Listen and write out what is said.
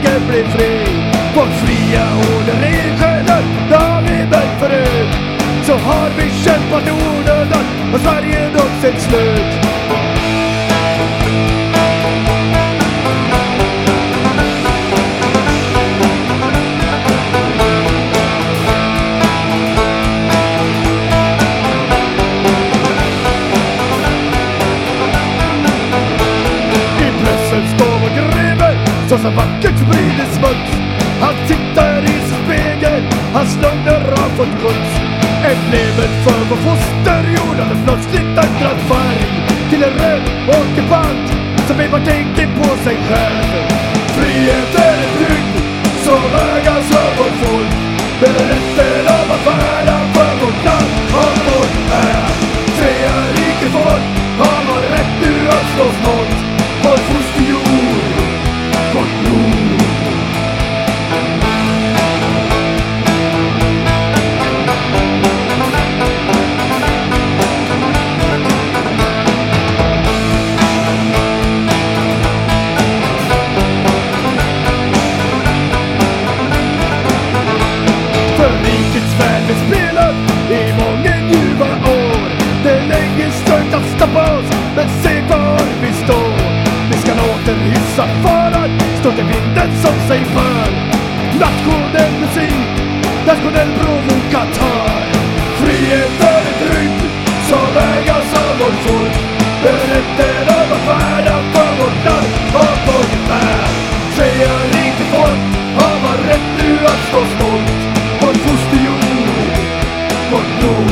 musiker blir fri. Vårt fria ord är eldsjälar, det har vi mött förut. Så har vi kämpat i onödan och Sverige nått sitt slut. Just a fucking sprider smuts. Han tittar i spegel, hans lögner har fått skjuts. Emblemet för vår fosterjord hade plötsligt ändrat färg till en röd åkerpant som enbart tänker på sig själv. Frihet är en dygd som ägas av vårt folk. Berättelsen om att värna för vårt land har vårt är. Svea rike folk har vår rätt nu att slå mot. i många ljuva år. Det är länge stökt att stoppa oss, men se var vi står. Vi ska återhysa faran, stå till vinden som sig för. Nationell musik, nationell provokatör. Frihet är ett rytm, som ägas av vårt folk. Berättar por